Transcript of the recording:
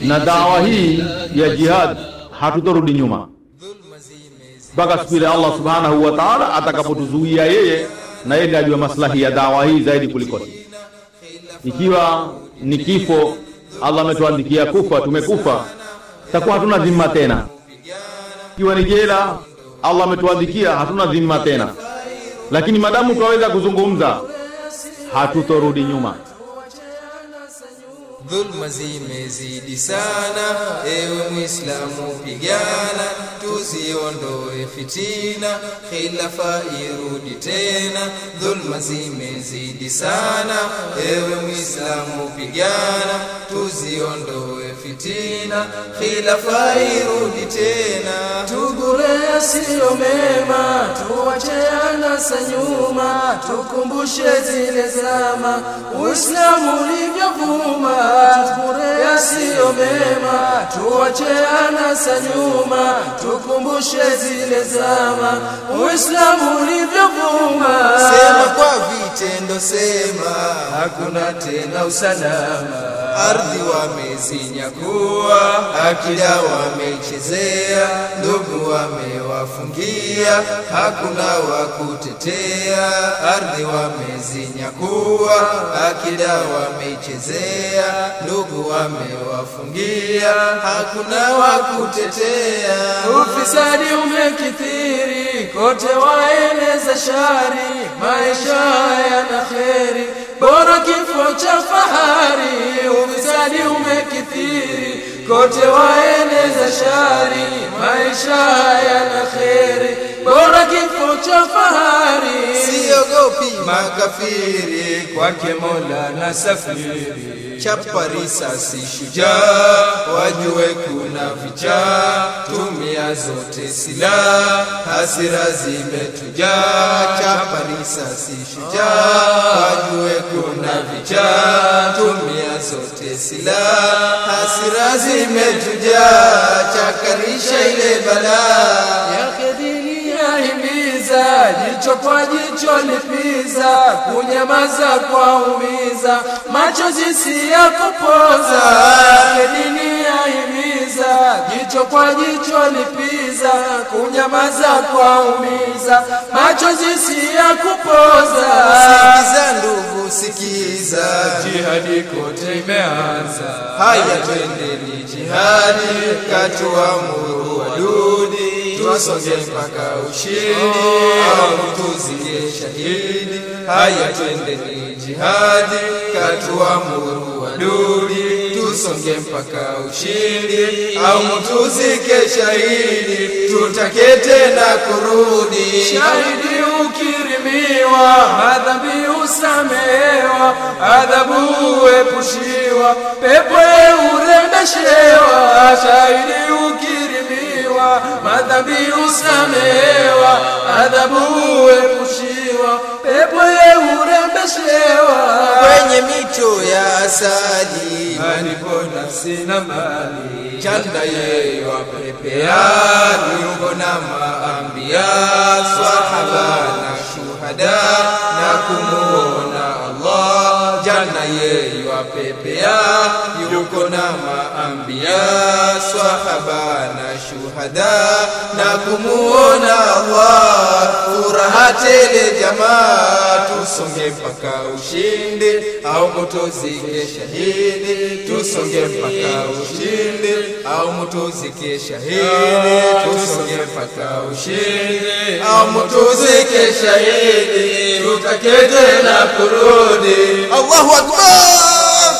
na dawa hii ya jihad hatutorudi nyuma mpaka siku ile Allah subhanahu wa ta'ala atakapotuzuia yeye, na yeye ndiye ajua maslahi ya dawa hii zaidi kuliko. Ikiwa ni kifo, Allah ametuandikia kufa, tumekufa, takuwa hatuna dhima tena. Ikiwa ni jela, Allah ametuandikia hatuna dhima tena, lakini madamu twaweza kuzungumza, hatutorudi nyuma. Dhulma zimezidi sana, ewe Muislamu pigana, tuziondoe fitina, khilafa irudi tena. Dhulma zimezidi sana, ewe Muislamu pigana, tuziondoe fitina, khilafa irudi tena. Tugure yasiyo mema, tuwache anasa nyuma, tukumbushe zile zama Uislamu ulivyovuma. Tugure yasiyo mema, tuwache anasa nyuma, tukumbushe zile zama Uislamu ulivyovuma. Sema kwa vitendo, sema Hakuna tena usalama, ardhi wamezinyakua, akida wamechezea, ndugu wamewafungia, hakuna wa kutetea. Ardhi wamezinyakua, akida wamechezea, ndugu wamewafungia, hakuna wa kutetea. Ufisadi umekithiri kote, waeneza shari, maisha yana kheri, bora kifo cha fahari. Ufisadi umekithiri kote, waeneza shari, maisha yana kheri, bora kifo cha fahari. Siogopi makafiri, Kwake Mola na safiri. Chapa risasi shujaa, wajue kuna vichaa, tumia zote silaha, hasira zimetujaa. Chapa risasi shujaa, wajue kuna vichaa, tumia zote silaha, hasira zimetujaa. Chakarisha ile balaa jicho kwa jicho lipiza, kunyamaza kwa umiza, machozi si ya kupoza. Dini yahimiza, jicho kwa jicho lipiza, kunyamaza kwa umiza, machozi si ya kupoza. Sikiza ndugu, sikiza, Jihadi kote imeanza, haya twendeni jihadi, katuamuru wadudi, tusonge mpaka ushindi, au tuzike shahidi. Haya twendeni jihadi, katuamuru waduli tusonge mpaka ushindi, au tuzike shahidi, Tutakete na kurudi. Shahidi ukirimiwa, madhambi usamehewa, adhabu uepushiwa, pepo urembeshewa. Shahidi madhambi usamewa, adhabu uepushiwa, pepo urembeshewa. kwenye mito ya asali Alipo nafsi na mali, chanda yeye pepeani, uko na maambia swahaba na shuhada na kumuona Allah janna yeye wapepea yuko na maambia swahaba na shuhada na kumuona Allah furaha tele jamaa tusonge mpaka ushindi. Au mutozike shahidi tusonge mpaka ushindi. Au mutuzike shahidi tusonge mpaka ushindi. Au mutuzike shahidi tutake tena kurudi. Allahu akbar